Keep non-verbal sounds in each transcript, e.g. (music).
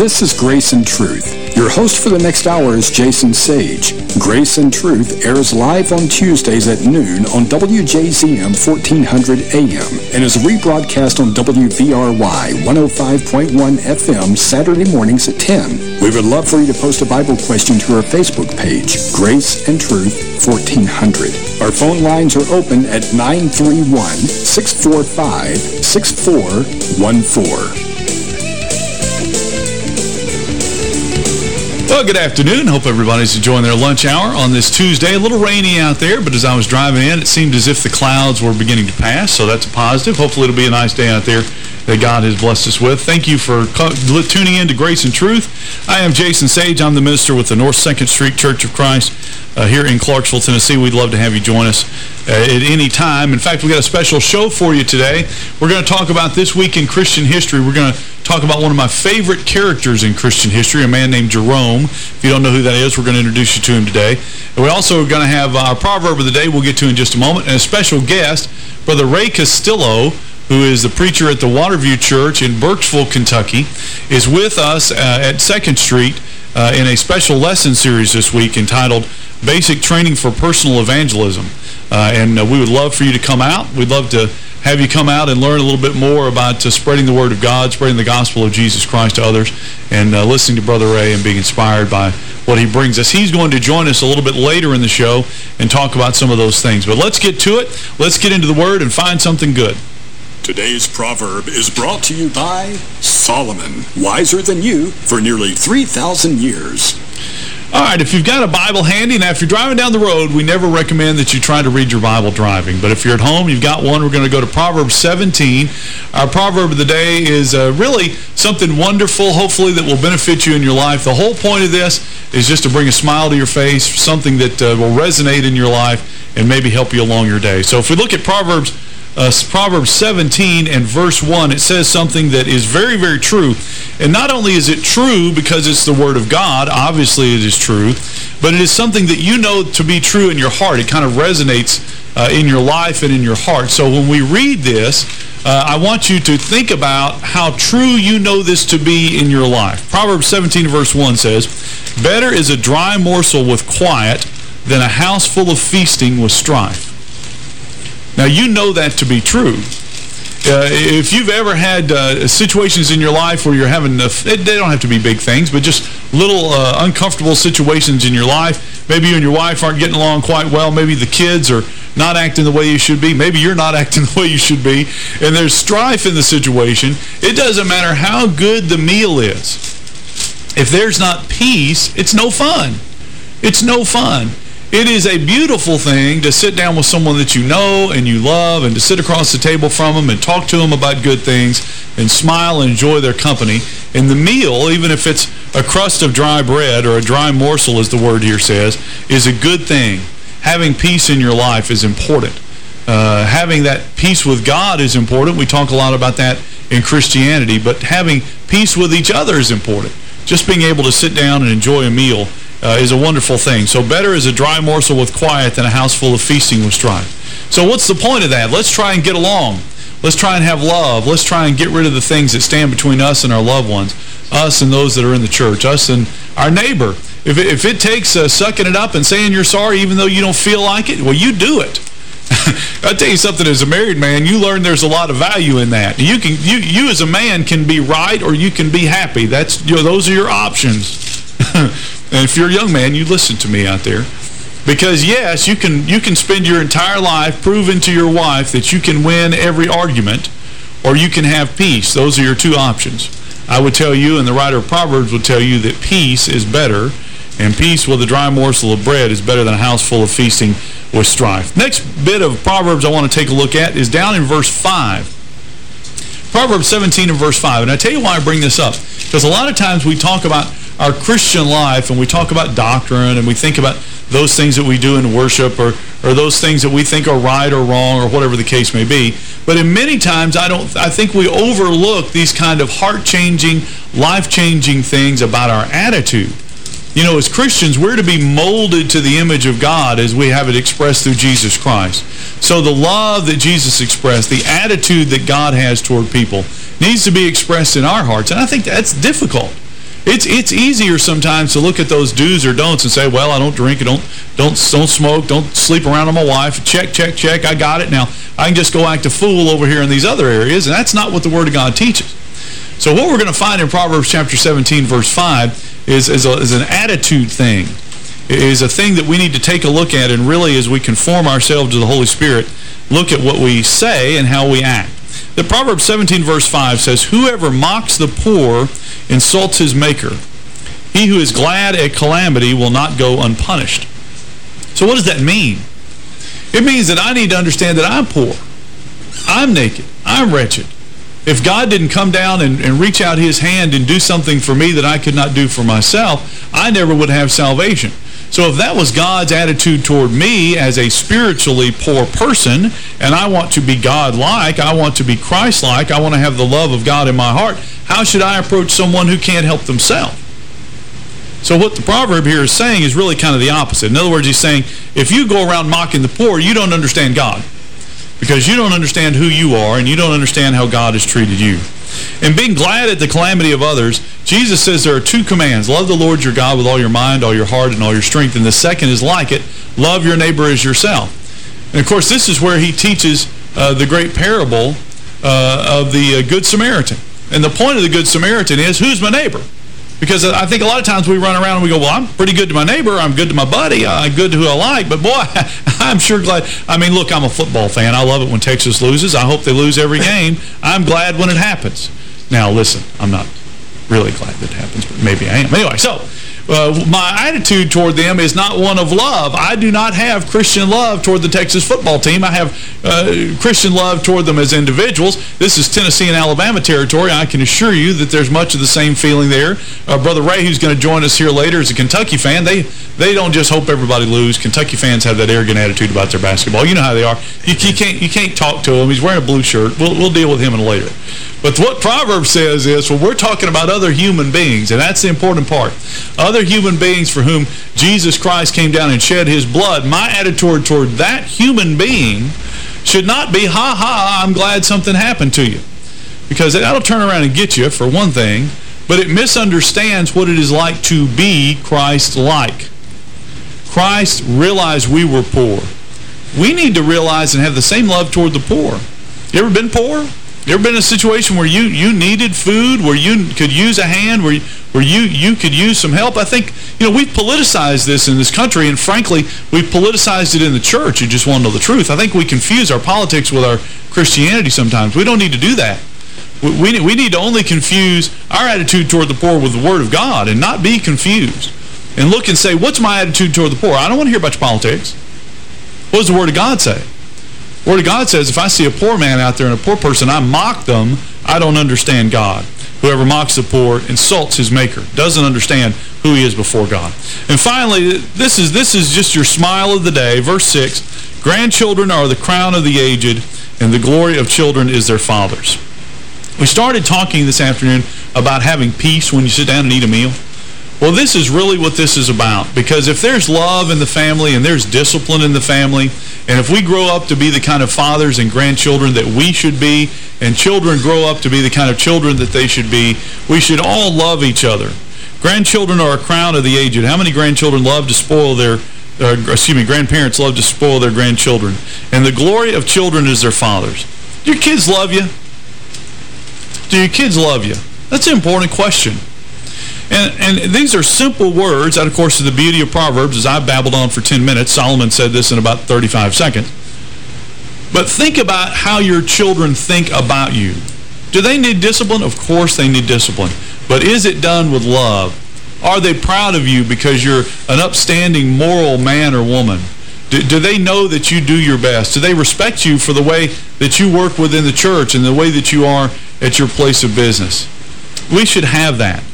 This is Grace and Truth. Your host for the next hour is Jason Sage. Grace and Truth airs live on Tuesdays at noon on WJZM 1400 AM and is rebroadcast on WVRY 105.1 FM Saturday mornings at 10. We would love for you to post a Bible question to our Facebook page, Grace and Truth 1400. Our phone lines are open at 931-645-6414. Well, good afternoon. Hope everybody's enjoying their lunch hour on this Tuesday. A little rainy out there, but as I was driving in, it seemed as if the clouds were beginning to pass, so that's a positive. Hopefully it'll be a nice day out there that God has blessed us with. Thank you for tuning in to Grace and Truth. I am Jason Sage. I'm the minister with the North 2nd Street Church of Christ uh, here in Clarksville, Tennessee. We'd love to have you join us uh, at any time. In fact, we've got a special show for you today. We're going to talk about this week in Christian history. We're going to talk about one of my favorite characters in Christian history, a man named Jerome. If you don't know who that is, we're going to introduce you to him today. And we also going to have our proverb of the day we'll get to in just a moment, and a special guest, Brother Ray Castillo, who is the preacher at the Waterview Church in Burkesville, Kentucky, is with us uh, at 2nd Street uh, in a special lesson series this week entitled Basic Training for Personal Evangelism. Uh, and uh, we would love for you to come out. We'd love to have you come out and learn a little bit more about uh, spreading the Word of God, spreading the gospel of Jesus Christ to others, and uh, listening to Brother Ray and being inspired by what he brings us. He's going to join us a little bit later in the show and talk about some of those things. But let's get to it. Let's get into the Word and find something good. Today's proverb is brought to you by Solomon, wiser than you for nearly 3,000 years. All right, if you've got a Bible handy, now if you're driving down the road, we never recommend that you try to read your Bible driving. But if you're at home, you've got one, we're going to go to Proverbs 17. Our proverb of the day is uh, really something wonderful, hopefully, that will benefit you in your life. The whole point of this is just to bring a smile to your face, something that uh, will resonate in your life and maybe help you along your day. So if we look at Proverbs uh, Proverbs 17 and verse 1, it says something that is very, very true. And not only is it true because it's the Word of God, obviously it is true, but it is something that you know to be true in your heart. It kind of resonates uh, in your life and in your heart. So when we read this, uh, I want you to think about how true you know this to be in your life. Proverbs 17 verse 1 says, Better is a dry morsel with quiet than a house full of feasting with strife. Now, you know that to be true. Uh, if you've ever had uh, situations in your life where you're having, they don't have to be big things, but just little uh, uncomfortable situations in your life. Maybe you and your wife aren't getting along quite well. Maybe the kids are not acting the way you should be. Maybe you're not (laughs) acting the way you should be. And there's strife in the situation. It doesn't matter how good the meal is. If there's not peace, it's no fun. It's no fun. It is a beautiful thing to sit down with someone that you know and you love and to sit across the table from them and talk to them about good things and smile and enjoy their company. And the meal, even if it's a crust of dry bread or a dry morsel, as the word here says, is a good thing. Having peace in your life is important. Uh, having that peace with God is important. We talk a lot about that in Christianity, but having peace with each other is important. Just being able to sit down and enjoy a meal uh, is a wonderful thing. So better is a dry morsel with quiet than a house full of feasting with strife. So what's the point of that? Let's try and get along. Let's try and have love. Let's try and get rid of the things that stand between us and our loved ones, us and those that are in the church, us and our neighbor. If it, if it takes uh, sucking it up and saying you're sorry even though you don't feel like it, well, you do it. (laughs) I'll tell you something, as a married man, you learn there's a lot of value in that. You can you you as a man can be right or you can be happy. That's you know, those are your options. (laughs) And if you're a young man, you listen to me out there. Because, yes, you can you can spend your entire life proving to your wife that you can win every argument or you can have peace. Those are your two options. I would tell you, and the writer of Proverbs would tell you, that peace is better, and peace with a dry morsel of bread is better than a house full of feasting with strife. Next bit of Proverbs I want to take a look at is down in verse 5. Proverbs 17 and verse 5. And I tell you why I bring this up. Because a lot of times we talk about our Christian life and we talk about doctrine and we think about those things that we do in worship or, or those things that we think are right or wrong or whatever the case may be. But in many times, I don't. I think we overlook these kind of heart-changing, life-changing things about our attitude. You know, as Christians, we're to be molded to the image of God as we have it expressed through Jesus Christ. So the love that Jesus expressed, the attitude that God has toward people, needs to be expressed in our hearts. And I think that's difficult. It's it's easier sometimes to look at those do's or don'ts and say, well, I don't drink, I don't don't don't smoke, don't sleep around on my wife. Check, check, check. I got it. Now I can just go act a fool over here in these other areas, and that's not what the Word of God teaches. So what we're going to find in Proverbs chapter 17, verse 5, is is, a, is an attitude thing. It is a thing that we need to take a look at, and really, as we conform ourselves to the Holy Spirit, look at what we say and how we act. The Proverbs 17 verse 5 says, Whoever mocks the poor insults his maker. He who is glad at calamity will not go unpunished. So what does that mean? It means that I need to understand that I'm poor. I'm naked. I'm wretched. If God didn't come down and, and, reach out his hand and do something for me that I could not do for myself, I never would have salvation. So if that was God's attitude toward me as a spiritually poor person, and I want to be God-like, I want to be Christ-like, I want to have the love of God in my heart, how should I approach someone who can't help themselves? So what the proverb here is saying is really kind of the opposite. In other words, he's saying, if you go around mocking the poor, you don't understand God. Because you don't understand who you are, and you don't understand how God has treated you. And being glad at the calamity of others, Jesus says there are two commands. Love the Lord your God with all your mind, all your heart, and all your strength. And the second is like it, love your neighbor as yourself. And of course, this is where he teaches uh, the great parable uh, of the uh, Good Samaritan. And the point of the Good Samaritan is, who's my neighbor? Because I think a lot of times we run around and we go, well, I'm pretty good to my neighbor. I'm good to my buddy. Uh, I'm good to who I like. But, boy, (laughs) I'm sure glad. I mean, look, I'm a football fan. I love it when Texas loses. I hope they lose every (laughs) game. I'm glad when it happens. Now, listen, I'm not really glad that it happens, but maybe I am. Anyway, so uh, my attitude toward them is not one of love. I do not have Christian love toward the Texas football team. I have uh, Christian love toward them as individuals. This is Tennessee and Alabama territory. I can assure you that there's much of the same feeling there. Uh, Brother Ray, who's going to join us here later, is a Kentucky fan. They they don't just hope everybody lose. Kentucky fans have that arrogant attitude about their basketball. You know how they are. You, you can't you can't talk to him. He's wearing a blue shirt. We'll, we'll deal with him in later. But what Proverbs says is, well, we're talking about other human beings, and that's the important part. Other human beings for whom Jesus Christ came down and shed his blood. My attitude toward that human being should not be, ha ha, I'm glad something happened to you. Because that'll turn around and get you, for one thing, but it misunderstands what it is like to be Christ-like. Christ realized we were poor. We need to realize and have the same love toward the poor. You ever been poor? You ever been in a situation where you you needed food, where you could use a hand, where you, where you you could use some help? I think you know we've politicized this in this country, and frankly, we've politicized it in the church. You just want to know the truth. I think we confuse our politics with our Christianity sometimes. We don't need to do that. We we, we need to only confuse our attitude toward the poor with the Word of God, and not be confused. And look and say, what's my attitude toward the poor? I don't want to hear about your politics. What does the Word of God say? Word of God says, if I see a poor man out there and a poor person, I mock them, I don't understand God. Whoever mocks the poor insults his maker, doesn't understand who he is before God. And finally, this is this is just your smile of the day. Verse 6, grandchildren are the crown of the aged, and the glory of children is their fathers. We started talking this afternoon about having peace when you sit down and eat a meal. Well, this is really what this is about. Because if there's love in the family and there's discipline in the family, and if we grow up to be the kind of fathers and grandchildren that we should be, and children grow up to be the kind of children that they should be, we should all love each other. Grandchildren are a crown of the aged. How many grandchildren love to spoil their, uh, excuse me, grandparents love to spoil their grandchildren? And the glory of children is their fathers. Do your kids love you? Do your kids love you? That's an important question. And, and these are simple words. That, of course, the beauty of Proverbs, as I babbled on for 10 minutes. Solomon said this in about 35 seconds. But think about how your children think about you. Do they need discipline? Of course they need discipline. But is it done with love? Are they proud of you because you're an upstanding moral man or woman? Do, do, they know that you do your best? Do they respect you for the way that you work within the church and the way that you are at your place of business? We should have that.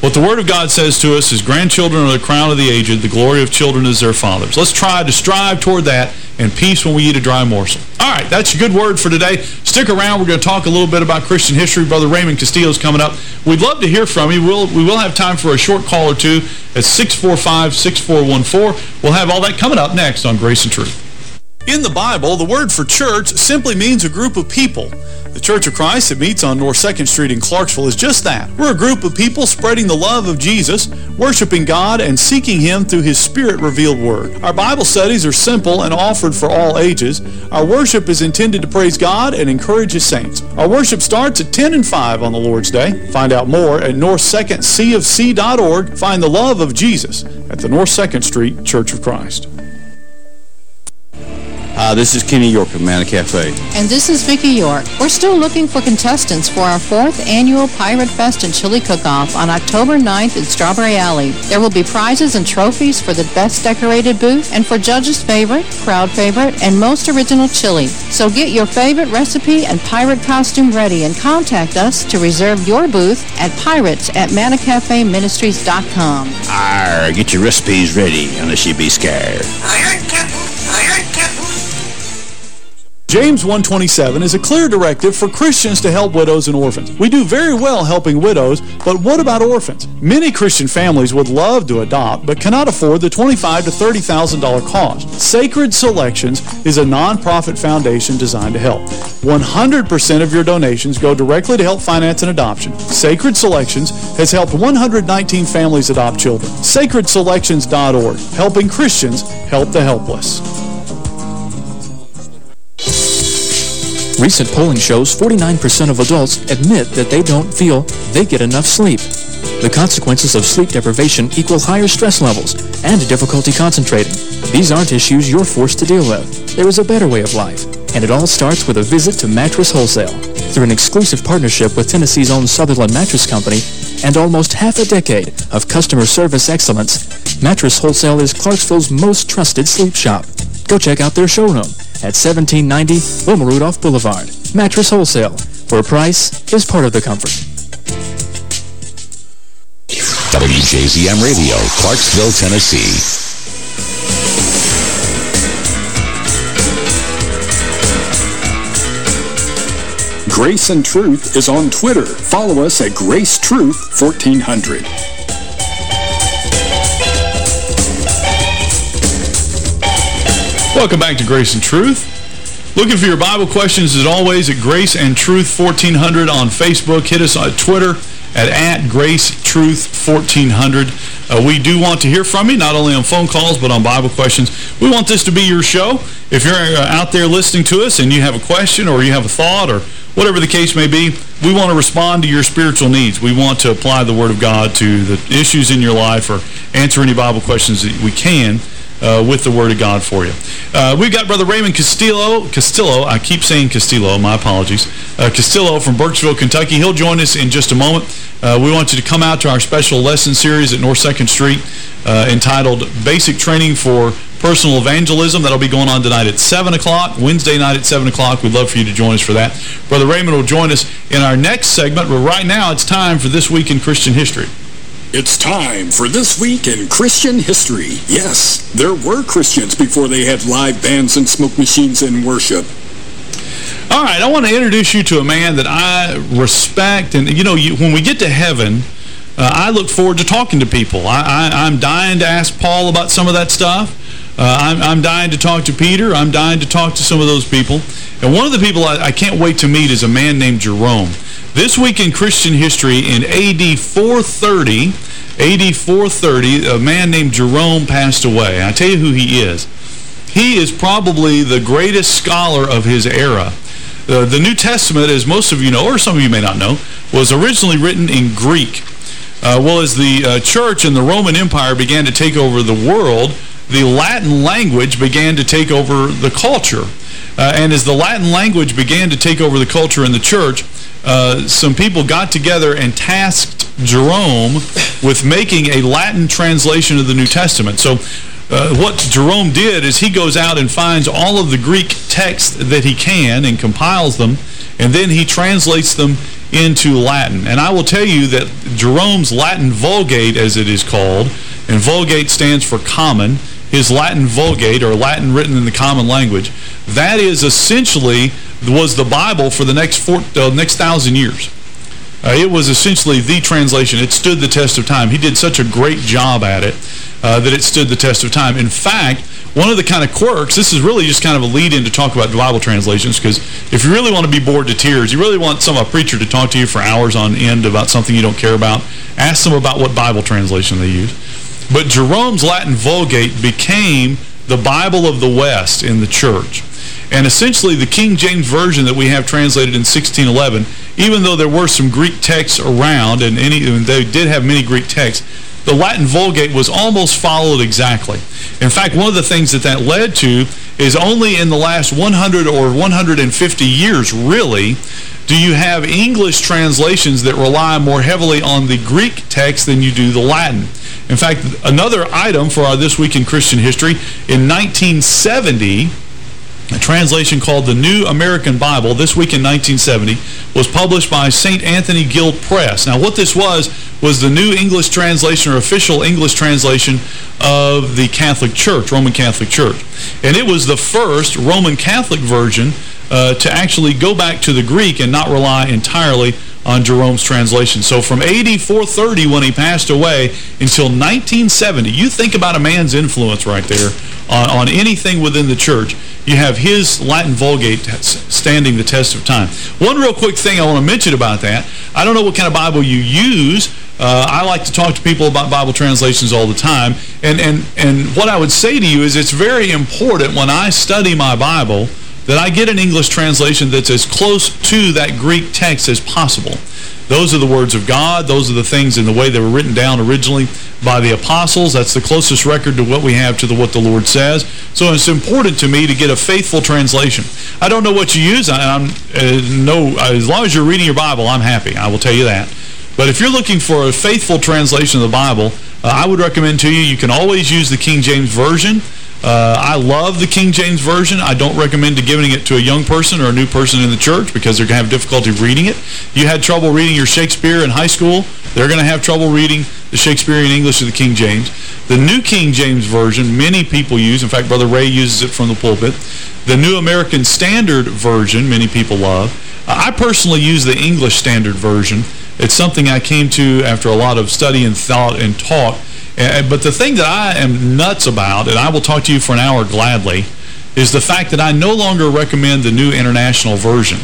What the Word of God says to us is grandchildren are the crown of the aged, the glory of children is their fathers. Let's try to strive toward that and peace when we eat a dry morsel. All right, that's a good word for today. Stick around. We're going to talk a little bit about Christian history. Brother Raymond Castillo is coming up. We'd love to hear from you. We'll, we will have time for a short call or two at 645-6414. We'll have all that coming up next on Grace and Truth. In the Bible, the word for church simply means a group of people. The Church of Christ that meets on North 2nd Street in Clarksville is just that. We're a group of people spreading the love of Jesus, worshiping God, and seeking Him through His Spirit-revealed Word. Our Bible studies are simple and offered for all ages. Our worship is intended to praise God and encourage His saints. Our worship starts at 10 and 5 on the Lord's Day. Find out more at north2ndcofc.org. Find the love of Jesus at the North 2nd Street Church of Christ. Uh, this is Kenny York of Manna Cafe. And this is Vicki York. We're still looking for contestants for our fourth annual Pirate Fest and Chili Cook-Off on October 9th in Strawberry Alley. There will be prizes and trophies for the best decorated booth and for judges' favorite, crowd favorite, and most original chili. So get your favorite recipe and pirate costume ready and contact us to reserve your booth at pirates at mannacafeministries.com. Arr, get your recipes ready unless you be scared. James 127 is a clear directive for Christians to help widows and orphans. We do very well helping widows, but what about orphans? Many Christian families would love to adopt, but cannot afford the $25,000 to $30,000 cost. Sacred Selections is a nonprofit foundation designed to help. 100% of your donations go directly to help finance an adoption. Sacred Selections has helped 119 families adopt children. SacredSelections.org, helping Christians help the helpless. Recent polling shows 49% of adults admit that they don't feel they get enough sleep. The consequences of sleep deprivation equal higher stress levels and difficulty concentrating. These aren't issues you're forced to deal with. There is a better way of life, and it all starts with a visit to Mattress Wholesale. Through an exclusive partnership with Tennessee's own Southerland Mattress Company and almost half a decade of customer service excellence, Mattress Wholesale is Clarksville's most trusted sleep shop. Go check out their showroom at 1790 Wilma Rudolph Boulevard. Mattress Wholesale, where price is part of the comfort. WJZM Radio, Clarksville, Tennessee. Grace and Truth is on Twitter. Follow us at Grace Truth 1400. Welcome back to Grace and Truth. Looking for your Bible questions as always at Grace and Truth 1400 on Facebook. Hit us on Twitter at, at Grace Truth 1400. Uh, we do want to hear from you, not only on phone calls, but on Bible questions. We want this to be your show. If you're uh, out there listening to us and you have a question or you have a thought or whatever the case may be, we want to respond to your spiritual needs. We want to apply the Word of God to the issues in your life or answer any Bible questions that we can uh, with the Word of God for you. Uh, we've got Brother Raymond Castillo. Castillo, I keep saying Castillo, my apologies. Uh, Castillo from Burkesville, Kentucky. He'll join us in just a moment. Uh, we want you to come out to our special lesson series at North 2nd Street uh, entitled Basic Training for Personal Evangelism. That'll be going on tonight at 7 o'clock, Wednesday night at 7 o'clock. We'd love for you to join us for that. Brother Raymond will join us in our next segment, but right now it's time for This Week in Christian History. It's time for This Week in Christian History. Yes, there were Christians before they had live bands and smoke machines in worship. All right, I want to introduce you to a man that I respect. And, you know, you, when we get to heaven, uh, I look forward to talking to people. I, am dying to ask Paul about some of that stuff. Uh, I'm, I'm, dying to talk to Peter. I'm dying to talk to some of those people. And one of the people I, I can't wait to meet is a man named Jerome. This week in Christian history, in AD 430, AD 430, a man named Jerome passed away. I tell you who he is. He is probably the greatest scholar of his era. Uh, the New Testament, as most of you know, or some of you may not know, was originally written in Greek. Uh, well, as the uh, church and the Roman Empire began to take over the world, the Latin language began to take over the culture. Uh, and as the Latin language began to take over the culture in the church, uh, some people got together and tasked Jerome with making a Latin translation of the New Testament. So uh, what Jerome did is he goes out and finds all of the Greek texts that he can and compiles them, and then he translates them into Latin. And I will tell you that Jerome's Latin Vulgate, as it is called, and Vulgate stands for common, his Latin Vulgate, or Latin written in the common language, that is essentially was the Bible for the next four, uh, next thousand years. Uh, it was essentially the translation. It stood the test of time. He did such a great job at it uh, that it stood the test of time. In fact, one of the kind of quirks, this is really just kind of a lead-in to talk about Bible translations, because if you really want to be bored to tears, you really want some a preacher to talk to you for hours on end about something you don't care about, ask them about what Bible translation they use. But Jerome's Latin Vulgate became the Bible of the West in the church. And essentially, the King James Version that we have translated in 1611, even though there were some Greek texts around, and any and they did have many Greek texts, the Latin Vulgate was almost followed exactly. In fact, one of the things that that led to is only in the last 100 or 150 years, really, do you have English translations that rely more heavily on the Greek text than you do the Latin. In fact, another item for our This Week in Christian History, in 1970, a translation called the New American Bible, this week in 1970, was published by St. Anthony Guild Press. Now, what this was, was the new English translation or official English translation of the Catholic Church, Roman Catholic Church. And it was the first Roman Catholic version uh, to actually go back to the Greek and not rely entirely on Jerome's translation. So from AD 430 when he passed away until 1970, you think about a man's influence right there on, on anything within the church. You have his Latin Vulgate standing the test of time. One real quick thing I want to mention about that, I don't know what kind of Bible you use. Uh, I like to talk to people about Bible translations all the time. And, and, and what I would say to you is it's very important when I study my Bible that I get an English translation that's as close to that Greek text as possible. Those are the words of God. Those are the things in the way they were written down originally by the apostles. That's the closest record to what we have to the, what the Lord says. So it's important to me to get a faithful translation. I don't know what you use. I, am uh, no, as long as you're reading your Bible, I'm happy. I will tell you that. But if you're looking for a faithful translation of the Bible, uh, I would recommend to you, you can always use the King James Version. Uh, I love the King James Version. I don't recommend giving it to a young person or a new person in the church because they're going to have difficulty reading it. You had trouble reading your Shakespeare in high school, they're going to have trouble reading the Shakespearean English of the King James. The New King James Version, many people use. In fact, Brother Ray uses it from the pulpit. The New American Standard Version, many people love. Uh, I personally use the English Standard Version. It's something I came to after a lot of study and thought and talk but the thing that I am nuts about, and I will talk to you for an hour gladly, is the fact that I no longer recommend the new international version.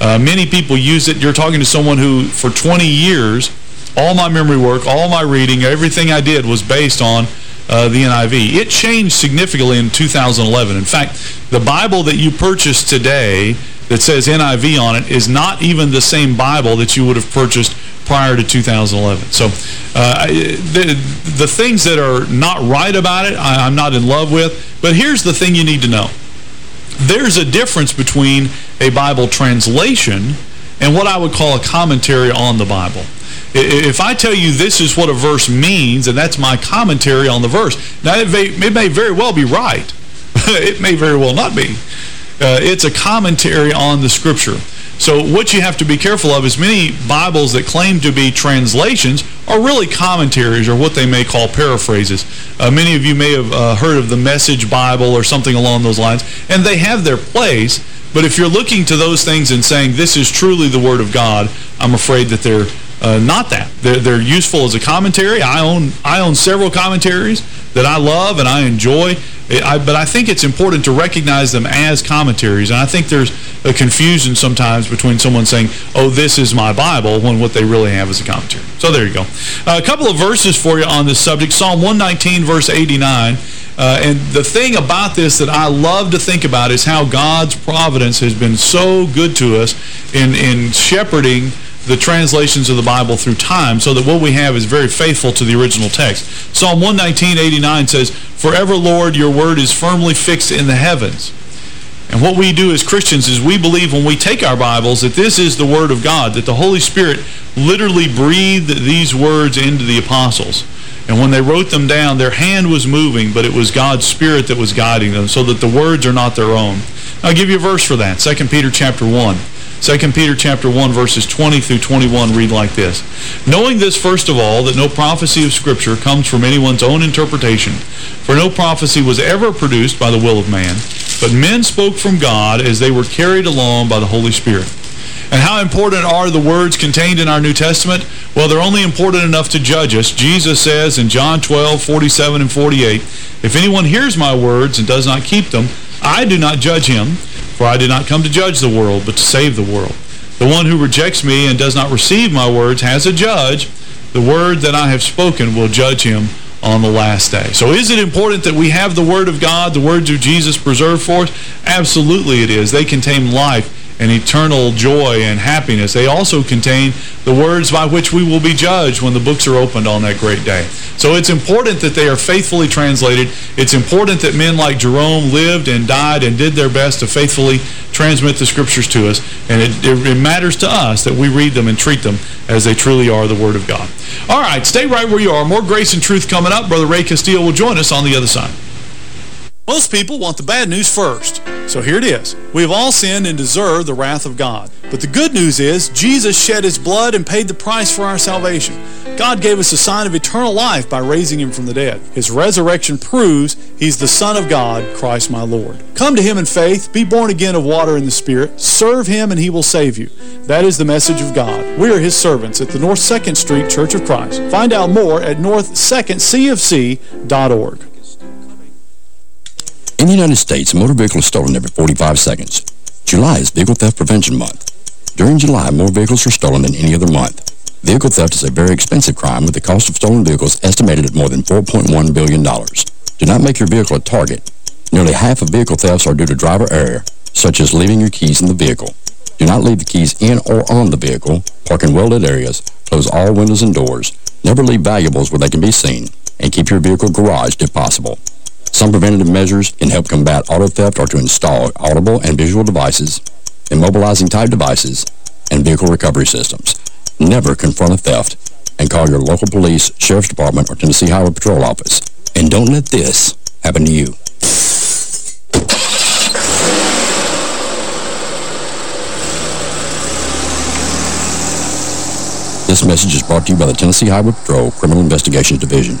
Uh, many people use it. You're talking to someone who, for 20 years, all my memory work, all my reading, everything I did was based on uh, the NIV. It changed significantly in 2011. In fact, the Bible that you purchased today that says NIV on it is not even the same Bible that you would have purchased prior to 2011. So uh, the, the things that are not right about it, I, I'm not in love with. But here's the thing you need to know. There's a difference between a Bible translation and what I would call a commentary on the Bible. If I tell you this is what a verse means, and that's my commentary on the verse, now it may, it may very well be right. (laughs) it may very well not be. Uh, it's a commentary on the Scripture. So what you have to be careful of is many Bibles that claim to be translations are really commentaries or what they may call paraphrases. Uh, many of you may have uh, heard of the Message Bible or something along those lines, and they have their place, but if you're looking to those things and saying this is truly the Word of God, I'm afraid that they're uh, not that. They're, they're useful as a commentary. I own I own several commentaries that I love and I enjoy, I, but I think it's important to recognize them as commentaries. And I think there's a confusion sometimes between someone saying, oh, this is my Bible, when what they really have is a commentary. So there you go. Uh, a couple of verses for you on this subject. Psalm 119, verse 89. Uh, and the thing about this that I love to think about is how God's providence has been so good to us in, in shepherding the translations of the Bible through time so that what we have is very faithful to the original text. Psalm 119.89 says, Forever, Lord, your word is firmly fixed in the heavens. And what we do as Christians is we believe when we take our Bibles that this is the Word of God, that the Holy Spirit literally breathed these words into the apostles. And when they wrote them down, their hand was moving, but it was God's Spirit that was guiding them, so that the words are not their own. I'll give you a verse for that, 2 Peter chapter 1. 2 Peter chapter 1 verses 20 through 21 read like this. Knowing this first of all, that no prophecy of Scripture comes from anyone's own interpretation, for no prophecy was ever produced by the will of man, but men spoke from God as they were carried along by the Holy Spirit. And how important are the words contained in our New Testament? Well, they're only important enough to judge us. Jesus says in John 12, 47 and 48, If anyone hears my words and does not keep them, I do not judge him, for I did not come to judge the world, but to save the world. The one who rejects me and does not receive my words has a judge. The word that I have spoken will judge him on the last day. So is it important that we have the Word of God, the words of Jesus preserved for us? Absolutely it is. They contain life and eternal joy and happiness. They also contain the words by which we will be judged when the books are opened on that great day. So it's important that they are faithfully translated. It's important that men like Jerome lived and died and did their best to faithfully transmit the Scriptures to us. And it, it, it matters to us that we read them and treat them as they truly are the Word of God. All right, stay right where you are. More grace and truth coming up. Brother Ray Castillo will join us on the other side. Most people want the bad news first. So here it is. We have all sinned and deserve the wrath of God. But the good news is Jesus shed his blood and paid the price for our salvation. God gave us a sign of eternal life by raising him from the dead. His resurrection proves he's the Son of God, Christ my Lord. Come to him in faith, be born again of water and the Spirit, serve him and he will save you. That is the message of God. We are his servants at the North 2nd Street Church of Christ. Find out more at north2ndcofc.org. In the United States, a motor vehicle is stolen every 45 seconds. July is Vehicle Theft Prevention Month. During July, more vehicles are stolen than any other month. Vehicle theft is a very expensive crime with the cost of stolen vehicles estimated at more than $4.1 billion. Do not make your vehicle a target. Nearly half of vehicle thefts are due to driver error, such as leaving your keys in the vehicle. Do not leave the keys in or on the vehicle, park in well-lit areas, close all windows and doors, never leave valuables where they can be seen, and keep your vehicle garaged if possible. Some preventative measures can help combat auto theft are to install audible and visual devices, immobilizing type devices, and vehicle recovery systems. Never confront a theft and call your local police, sheriff's department, or Tennessee Highway Patrol office. And don't let this happen to you. This message is brought to you by the Tennessee Highway Patrol Criminal Investigations Division.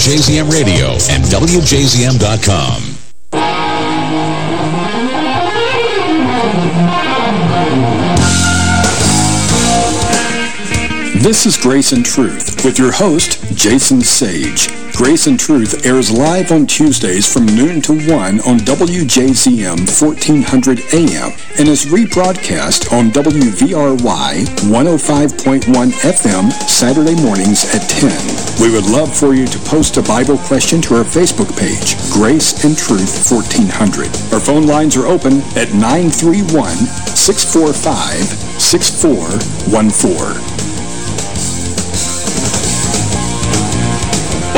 WJZM Radio and WJZM.com. This is Grace and Truth with your host, Jason Sage. Grace and Truth airs live on Tuesdays from noon to 1 on WJZM 1400 AM and is rebroadcast on WVRY 105.1 FM Saturday mornings at 10. We would love for you to post a Bible question to our Facebook page, Grace and Truth 1400. Our phone lines are open at 931-645-6414.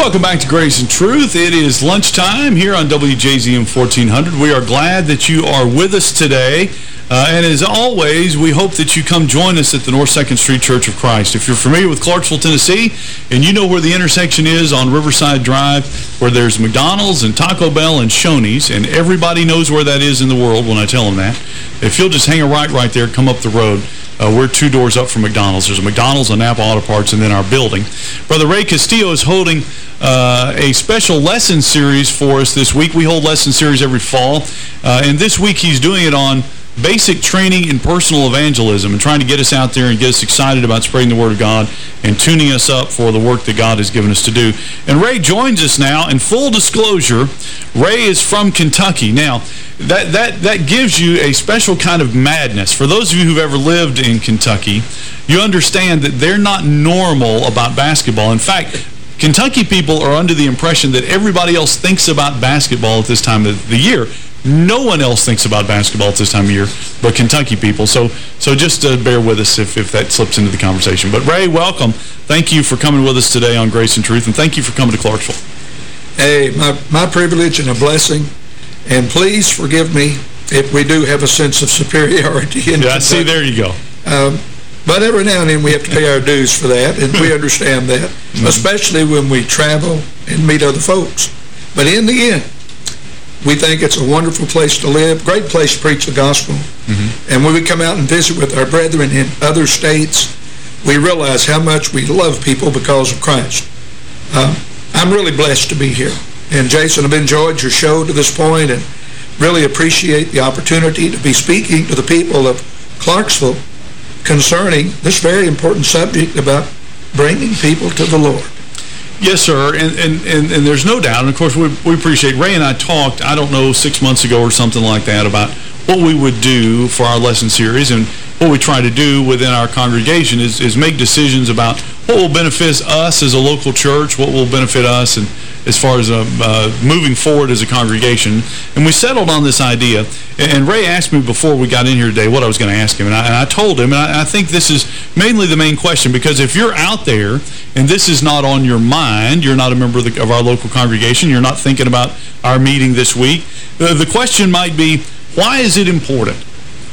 Welcome back to Grace and Truth. It is lunchtime here on WJZM 1400. We are glad that you are with us today. Uh, and as always, we hope that you come join us at the North 2nd Street Church of Christ. If you're familiar with Clarksville, Tennessee, and you know where the intersection is on Riverside Drive, where there's McDonald's and Taco Bell and Shoney's, and everybody knows where that is in the world when I tell them that. If you'll just hang a right right there, come up the road, uh, we're two doors up from McDonald's. There's a McDonald's, a Napa Auto Parts, and then our building. Brother Ray Castillo is holding uh, a special lesson series for us this week. We hold lesson series every fall, uh, and this week he's doing it on basic training in personal evangelism and trying to get us out there and get us excited about spreading the Word of God and tuning us up for the work that God has given us to do. And Ray joins us now. In full disclosure, Ray is from Kentucky. Now, that, that, that gives you a special kind of madness. For those of you who've ever lived in Kentucky, you understand that they're not normal about basketball. In fact, Kentucky people are under the impression that everybody else thinks about basketball at this time of the year. No one else thinks about basketball at this time of year but Kentucky people. So so just uh, bear with us if, if that slips into the conversation. But Ray, welcome. Thank you for coming with us today on Grace and Truth, and thank you for coming to Clarksville. Hey, my, my privilege and a blessing. And please forgive me if we do have a sense of superiority. In yeah, see, there you go. Um, but every now and then we have to pay our dues for that, and we understand that, mm -hmm. especially when we travel and meet other folks. But in the end, we think it's a wonderful place to live, great place to preach the gospel. Mm -hmm. And when we come out and visit with our brethren in other states, we realize how much we love people because of Christ. Uh, I'm really blessed to be here. And Jason, I've enjoyed your show to this point and really appreciate the opportunity to be speaking to the people of Clarksville concerning this very important subject about bringing people to the Lord. Yes, sir, and, and, and, and, there's no doubt, and of course we, we appreciate, Ray and I talked, I don't know, six months ago or something like that about what we would do for our lesson series, and what we try to do within our congregation is, is make decisions about what will benefit us as a local church, what will benefit us, and as far as uh, uh, moving forward as a congregation. And we settled on this idea. And Ray asked me before we got in here today what I was going to ask him. And I, and I, told him, and I, I think this is mainly the main question, because if you're out there and this is not on your mind, you're not a member of, the, of our local congregation, you're not thinking about our meeting this week, uh, the question might be, why is it important?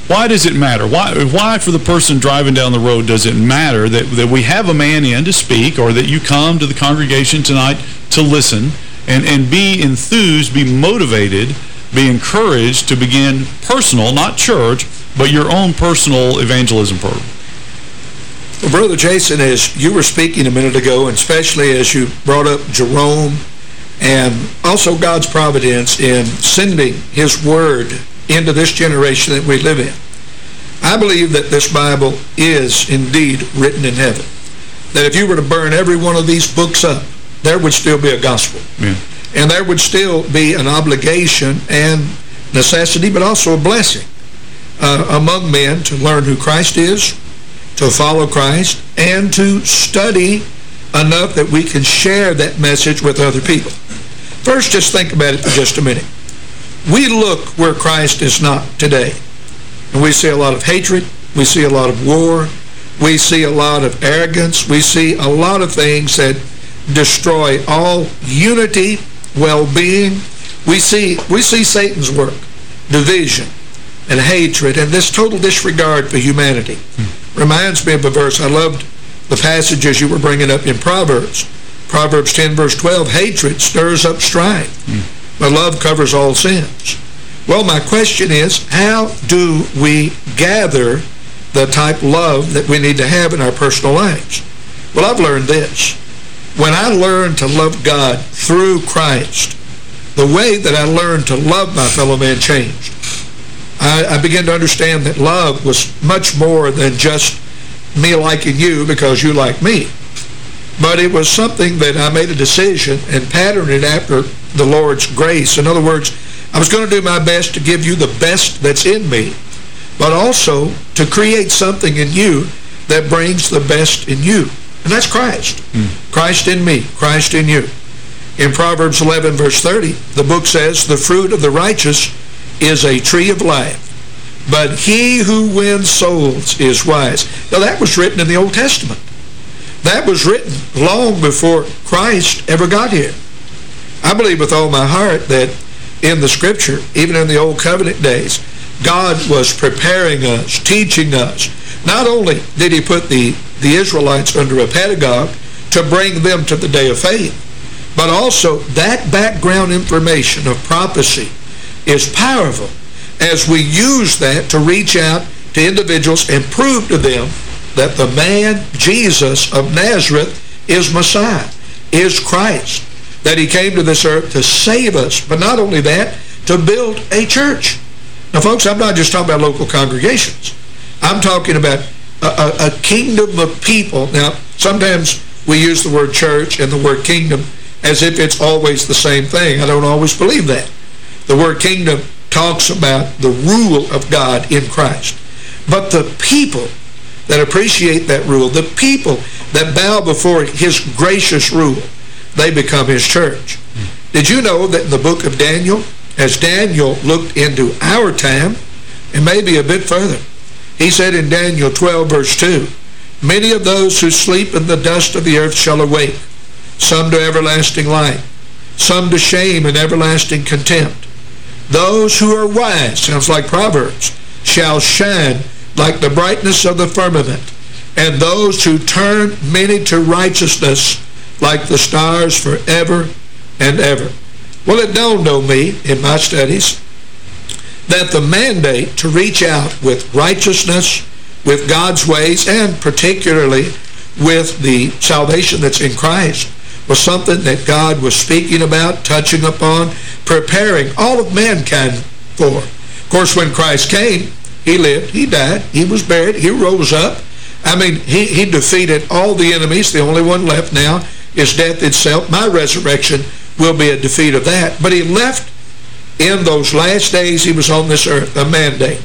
Why does it matter? Why, why for the person driving down the road does it matter that, that we have a man in to speak or that you come to the congregation tonight to listen and, and be enthused, be motivated, be encouraged to begin personal, not church, but your own personal evangelism program? Well, Brother Jason, as you were speaking a minute ago, and especially as you brought up Jerome and also God's providence in sending his word into this generation that we live in. I believe that this Bible is indeed written in heaven. That if you were to burn every one of these books up, there would still be a gospel. Yeah. And there would still be an obligation and necessity, but also a blessing uh, among men to learn who Christ is, to follow Christ, and to study enough that we can share that message with other people. First, just think about it for just a minute. We look where Christ is not today. And we see a lot of hatred. We see a lot of war. We see a lot of arrogance. We see a lot of things that destroy all unity, well-being. We see, we see Satan's work, division and hatred, and this total disregard for humanity. Hmm. Reminds me of a verse. I loved the passages you were bringing up in Proverbs. Proverbs 10, verse 12, hatred stirs up strife. Hmm. But love covers all sins. Well, my question is, how do we gather the type of love that we need to have in our personal lives? Well, I've learned this. When I learned to love God through Christ, the way that I learned to love my fellow man changed. I, I began to understand that love was much more than just me liking you because you like me. But it was something that I made a decision and patterned it after the Lord's grace. In other words, I was going to do my best to give you the best that's in me, but also to create something in you that brings the best in you. And that's Christ. Mm. Christ in me, Christ in you. In Proverbs 11, verse 30, the book says, The fruit of the righteous is a tree of life, but he who wins souls is wise. Now, that was written in the Old Testament. That was written long before Christ ever got here. I believe with all my heart that in the Scripture, even in the Old Covenant days, God was preparing us, teaching us. Not only did he put the, the Israelites under a pedagogue to bring them to the day of faith, but also that background information of prophecy is powerful as we use that to reach out to individuals and prove to them that the man, Jesus of Nazareth, is Messiah, is Christ that he came to this earth to save us, but not only that, to build a church. Now, folks, I'm not just talking about local congregations. I'm talking about a, a, a kingdom of people. Now, sometimes we use the word church and the word kingdom as if it's always the same thing. I don't always believe that. The word kingdom talks about the rule of God in Christ. But the people that appreciate that rule, the people that bow before his gracious rule, they become his church. Did you know that in the book of Daniel, as Daniel looked into our time, and maybe a bit further, he said in Daniel 12, verse 2, Many of those who sleep in the dust of the earth shall awake, some to everlasting light, some to shame and everlasting contempt. Those who are wise, sounds like Proverbs, shall shine like the brightness of the firmament, and those who turn many to righteousness like the stars forever and ever. Well, it dawned on me in my studies that the mandate to reach out with righteousness, with God's ways, and particularly with the salvation that's in Christ was something that God was speaking about, touching upon, preparing all of mankind for. Of course, when Christ came, he lived, he died, he was buried, he rose up. I mean, he, he defeated all the enemies. The only one left now is death itself. My resurrection will be a defeat of that. But he left in those last days he was on this earth a mandate.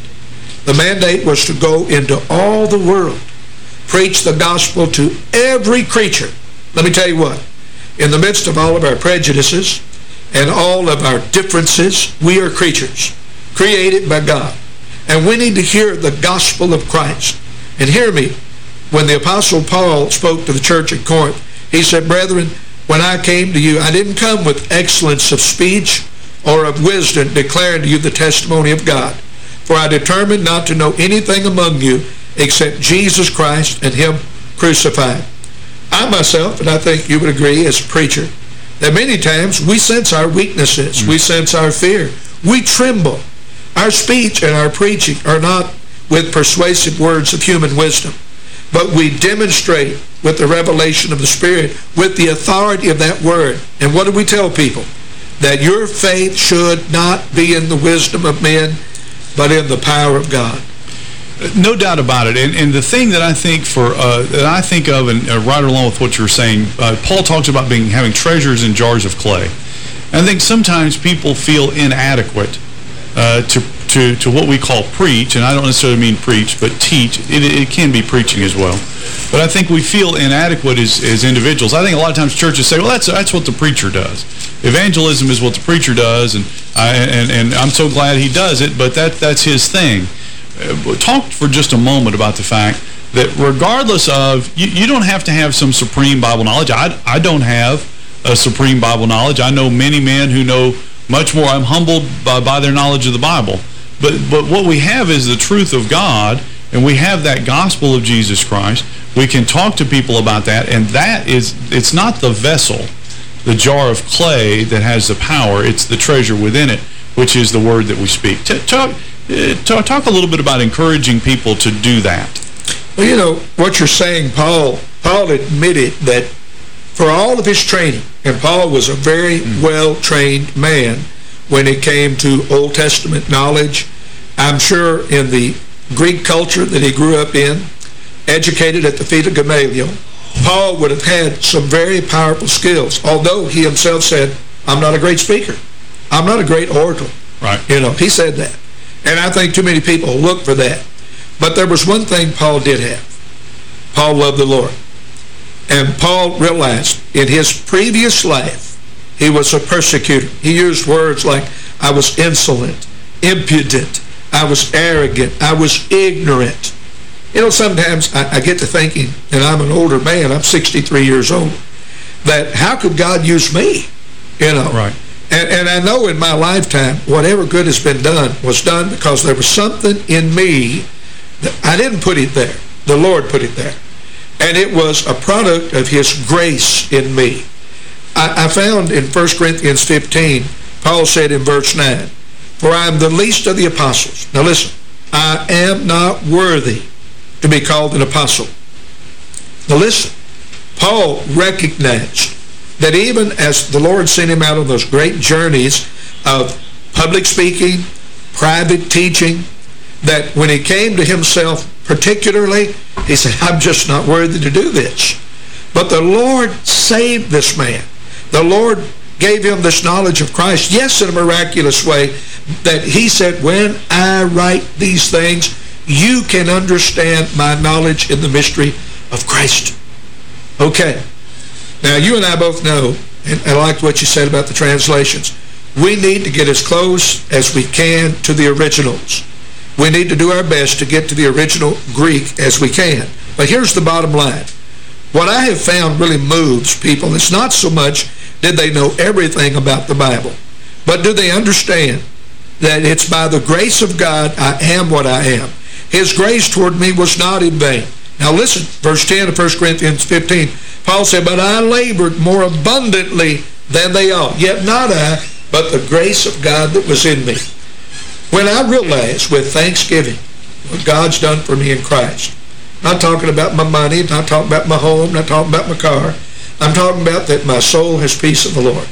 The mandate was to go into all the world, preach the gospel to every creature. Let me tell you what, in the midst of all of our prejudices and all of our differences, we are creatures created by God. And we need to hear the gospel of Christ. And hear me, when the Apostle Paul spoke to the church at Corinth, he said, Brethren, when I came to you, I didn't come with excellence of speech or of wisdom declaring to you the testimony of God. For I determined not to know anything among you except Jesus Christ and him crucified. I myself, and I think you would agree as a preacher, that many times we sense our weaknesses. Mm. We sense our fear. We tremble. Our speech and our preaching are not with persuasive words of human wisdom, but we demonstrate with the revelation of the Spirit, with the authority of that word. And what do we tell people? That your faith should not be in the wisdom of men, but in the power of God. No doubt about it. And, and the thing that I think for uh, that I think of, and uh, right along with what you're saying, uh, Paul talks about being having treasures in jars of clay. And I think sometimes people feel inadequate uh, to to to what we call preach, and I don't necessarily mean preach, but teach. It, it can be preaching as well. But I think we feel inadequate as, as individuals. I think a lot of times churches say, well, that's that's what the preacher does. Evangelism is what the preacher does, and I, and and I'm so glad he does it, but that that's his thing. Uh, talk for just a moment about the fact that regardless of, you, you don't have to have some supreme Bible knowledge. I, I don't have a supreme Bible knowledge. I know many men who know much more. I'm humbled by, by their knowledge of the Bible. But, but what we have is the truth of God, and we have that gospel of Jesus Christ. We can talk to people about that, and that is, it's not the vessel, the jar of clay that has the power. It's the treasure within it, which is the word that we speak. T talk, uh, talk a little bit about encouraging people to do that. Well, you know, what you're saying, Paul, Paul admitted that for all of his training, and Paul was a very mm. well-trained man when it came to Old Testament knowledge. I'm sure in the Greek culture that he grew up in, educated at the feet of Gamaliel, Paul would have had some very powerful skills, although he himself said, I'm not a great speaker. I'm not a great orator. Right. You know, he said that. And I think too many people look for that. But there was one thing Paul did have. Paul loved the Lord. And Paul realized in his previous life, he was a persecutor. He used words like, I was insolent, impudent, I was arrogant, I was ignorant. You know, sometimes I, I get to thinking, and I'm an older man, I'm 63 years old, that how could God use me? You know, right. And, and I know in my lifetime, whatever good has been done was done because there was something in me that I didn't put it there. The Lord put it there. And it was a product of His grace in me. I, I found in 1 Corinthians 15, Paul said in verse 9, For I am the least of the apostles. Now listen, I am not worthy to be called an apostle. Now listen, Paul recognized that even as the Lord sent him out on those great journeys of public speaking, private teaching, that when he came to himself particularly, he said, I'm just not worthy to do this. But the Lord saved this man. The Lord gave him this knowledge of Christ, yes, in a miraculous way, that he said, when I write these things, you can understand my knowledge in the mystery of Christ. Okay. Now, you and I both know, and I liked what you said about the translations, we need to get as close as we can to the originals. We need to do our best to get to the original Greek as we can. But here's the bottom line. What I have found really moves people, it's not so much did they know everything about the Bible, but do they understand that it's by the grace of God I am what I am. His grace toward me was not in vain. Now listen, verse 10 of 1 Corinthians 15. Paul said, But I labored more abundantly than they all. Yet not I, but the grace of God that was in me. When I realize with thanksgiving what God's done for me in Christ, not talking about my money, not talking about my home, not talking about my car, I'm talking about that my soul has peace of the Lord.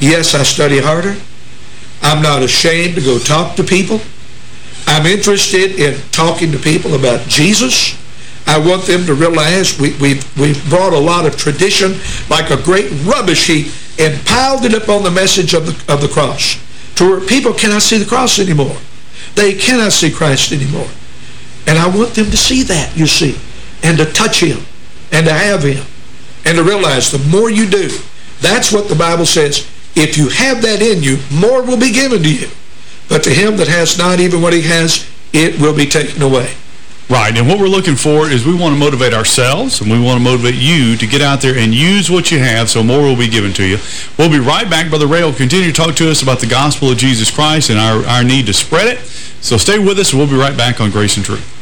Yes, I study harder. I'm not ashamed to go talk to people. I'm interested in talking to people about Jesus. I want them to realize we, we've, we've brought a lot of tradition like a great rubbish heap and piled it up on the message of the, of the cross to where people cannot see the cross anymore. They cannot see Christ anymore. And I want them to see that, you see, and to touch Him, and to have Him, and to realize the more you do, that's what the Bible says. If you have that in you, more will be given to you. But to him that has not even what he has, it will be taken away. Right, and what we're looking for is we want to motivate ourselves, and we want to motivate you to get out there and use what you have so more will be given to you. We'll be right back. Brother Ray will continue to talk to us about the gospel of Jesus Christ and our, our need to spread it. So stay with us, we'll be right back on Grace and Truth.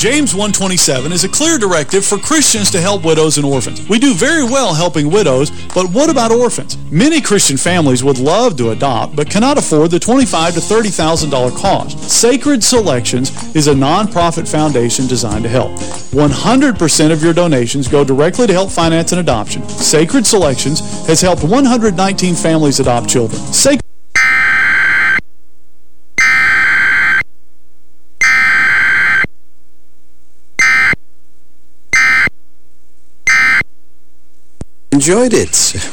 James 127 is a clear directive for Christians to help widows and orphans. We do very well helping widows, but what about orphans? Many Christian families would love to adopt, but cannot afford the $25,000 to $30,000 cost. Sacred Selections is a nonprofit foundation designed to help. 100% of your donations go directly to help finance an adoption. Sacred Selections has helped 119 families adopt children. Sacred enjoyed it,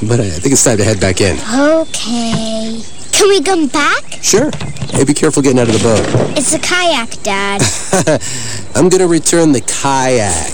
but I think it's time to head back in. Okay. Can we come back? Sure. Hey, be careful getting out of the boat. It's a kayak, Dad. (laughs) I'm going to return the kayak.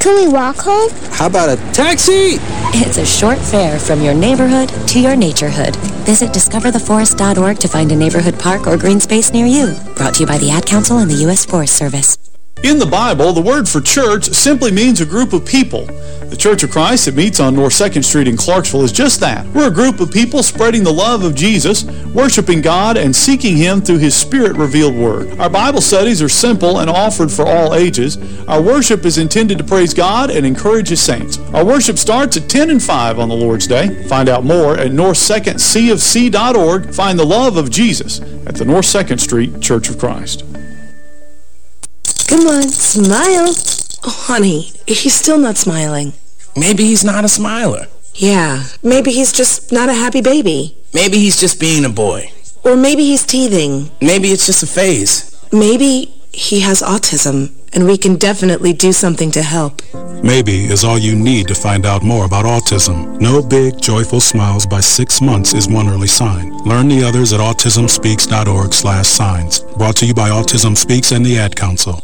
Can we walk home? How about a taxi? It's a short fare from your neighborhood to your naturehood. Visit discovertheforest.org to find a neighborhood park or green space near you. Brought to you by the Ad Council and the U.S. Forest Service. In the Bible, the word for church simply means a group of people. The Church of Christ that meets on North 2nd Street in Clarksville is just that. We're a group of people spreading the love of Jesus, worshiping God, and seeking Him through His Spirit-revealed Word. Our Bible studies are simple and offered for all ages. Our worship is intended to praise God and encourage His saints. Our worship starts at 10 and 5 on the Lord's Day. Find out more at north2ndcofc.org. Find the love of Jesus at the North 2nd Street Church of Christ. Come on, smile. Oh, honey, he's still not smiling. Maybe he's not a smiler. Yeah, maybe he's just not a happy baby. Maybe he's just being a boy. Or maybe he's teething. Maybe it's just a phase. Maybe he has autism, and we can definitely do something to help. Maybe is all you need to find out more about autism. No big, joyful smiles by six months is one early sign. Learn the others at autismspeaks.org slash signs. Brought to you by Autism Speaks and the Ad Council.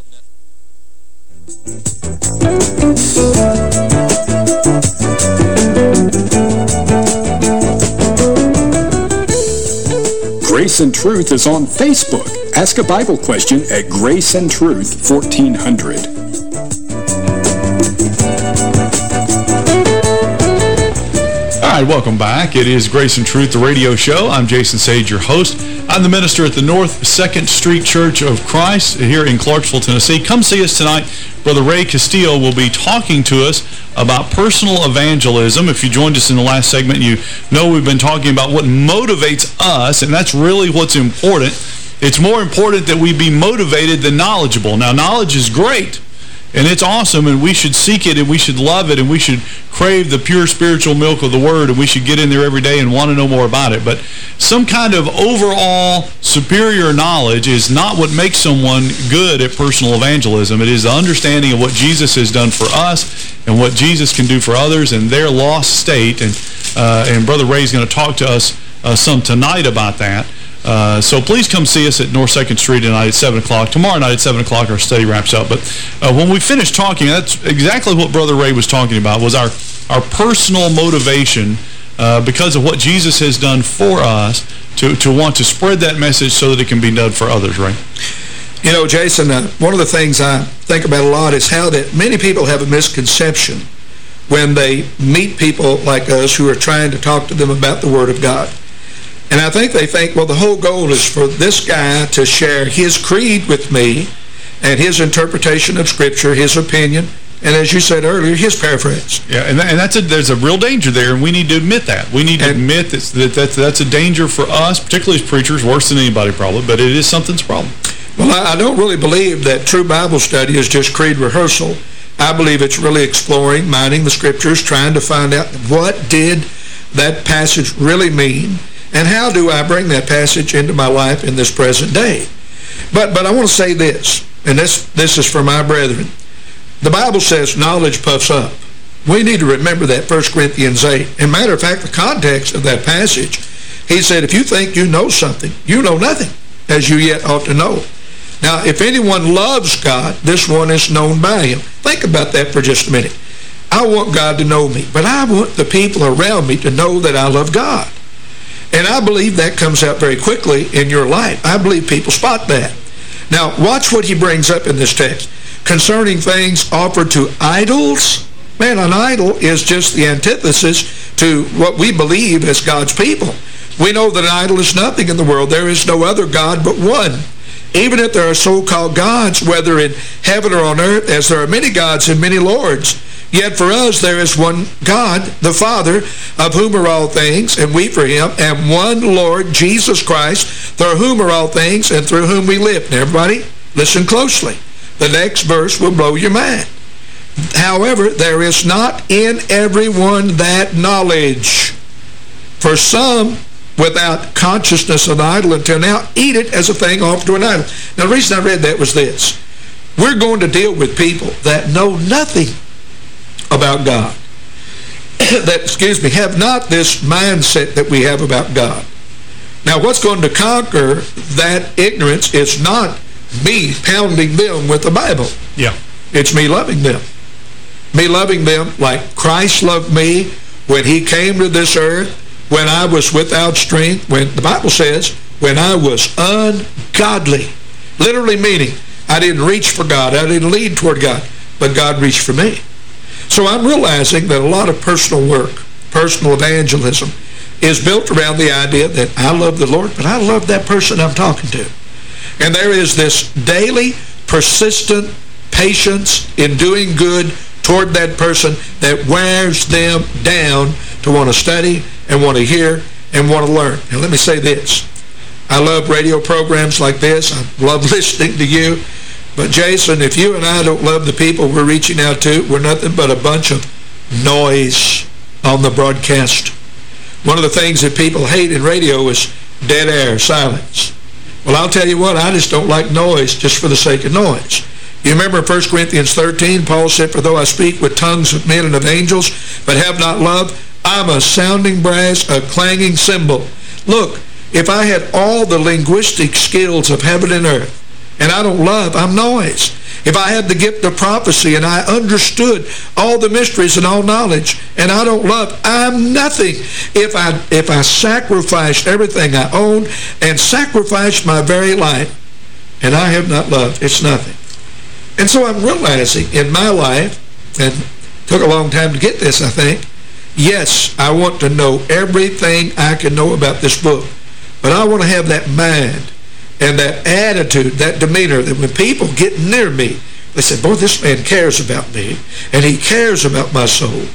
Grace and Truth is on Facebook. Ask a Bible question at Grace and Truth 1400. All right, welcome back. It is Grace and Truth, the radio show. I'm Jason Sage, your host. I'm the minister at the North 2nd Street Church of Christ here in Clarksville, Tennessee. Come see us tonight. Brother Ray Castillo will be talking to us about personal evangelism. If you joined us in the last segment, you know we've been talking about what motivates us, and that's really what's important. It's more important that we be motivated than knowledgeable. Now, knowledge is great. And it's awesome, and we should seek it, and we should love it, and we should crave the pure spiritual milk of the Word, and we should get in there every day and want to know more about it. But some kind of overall superior knowledge is not what makes someone good at personal evangelism. It is the understanding of what Jesus has done for us and what Jesus can do for others in their lost state. And, uh, and Brother Ray is going to talk to us uh, some tonight about that. Uh, so please come see us at North 2nd Street tonight at 7 o'clock. Tomorrow night at 7 o'clock our study wraps up. But uh, when we finish talking, that's exactly what Brother Ray was talking about, was our, our personal motivation uh, because of what Jesus has done for us to, to want to spread that message so that it can be done for others, right? You know, Jason, uh, one of the things I think about a lot is how that many people have a misconception when they meet people like us who are trying to talk to them about the Word of God. And I think they think, well, the whole goal is for this guy to share his creed with me and his interpretation of Scripture, his opinion, and as you said earlier, his paraphrase. Yeah, and, that, and that's a, there's a real danger there, and we need to admit that. We need to and, admit that, that, that that's a danger for us, particularly as preachers, worse than anybody probably, but it is something's problem. Well, I, I don't really believe that true Bible study is just creed rehearsal. I believe it's really exploring, mining the Scriptures, trying to find out what did that passage really mean, and how do I bring that passage into my life in this present day. But but I want to say this, and this, this is for my brethren. The Bible says knowledge puffs up. We need to remember that 1 Corinthians 8. And matter of fact, the context of that passage, he said, if you think you know something, you know nothing, as you yet ought to know. Now, if anyone loves God, this one is known by him. Think about that for just a minute. I want God to know me, but I want the people around me to know that I love God. And I believe that comes out very quickly in your life. I believe people spot that. Now, watch what he brings up in this text concerning things offered to idols. Man, an idol is just the antithesis to what we believe as God's people. We know that an idol is nothing in the world. There is no other God but one. Even if there are so-called gods, whether in heaven or on earth, as there are many gods and many lords, Yet for us there is one God, the Father, of whom are all things, and we for him, and one Lord, Jesus Christ, through whom are all things, and through whom we live. Now everybody, listen closely. The next verse will blow your mind. However, there is not in everyone that knowledge. For some, without consciousness of the idol until now, eat it as a thing offered to an idol. Now, the reason I read that was this. We're going to deal with people that know nothing about God. (coughs) that, excuse me, have not this mindset that we have about God. Now, what's going to conquer that ignorance is not me pounding them with the Bible. Yeah. It's me loving them. Me loving them like Christ loved me when he came to this earth, when I was without strength, when the Bible says, when I was ungodly. Literally meaning, I didn't reach for God, I didn't lead toward God, but God reached for me. So I'm realizing that a lot of personal work, personal evangelism, is built around the idea that I love the Lord, but I love that person I'm talking to. And there is this daily, persistent patience in doing good toward that person that wears them down to want to study and want to hear and want to learn. And let me say this. I love radio programs like this. I love (laughs) listening to you. But Jason, if you and I don't love the people we're reaching out to, we're nothing but a bunch of noise on the broadcast. One of the things that people hate in radio is dead air, silence. Well, I'll tell you what, I just don't like noise just for the sake of noise. You remember 1 Corinthians 13, Paul said, For though I speak with tongues of men and of angels, but have not love, I'm a sounding brass, a clanging cymbal. Look, if I had all the linguistic skills of heaven and earth, and I don't love, I'm noise. If I had the gift of prophecy and I understood all the mysteries and all knowledge and I don't love, I'm nothing. If I, if I sacrificed everything I own and sacrificed my very life and I have not loved, it's nothing. And so I'm realizing in my life, and took a long time to get this, I think, yes, I want to know everything I can know about this book, but I want to have that mind and that attitude, that demeanor, that when people get near me, they say, boy, this man cares about me, and he cares about my soul.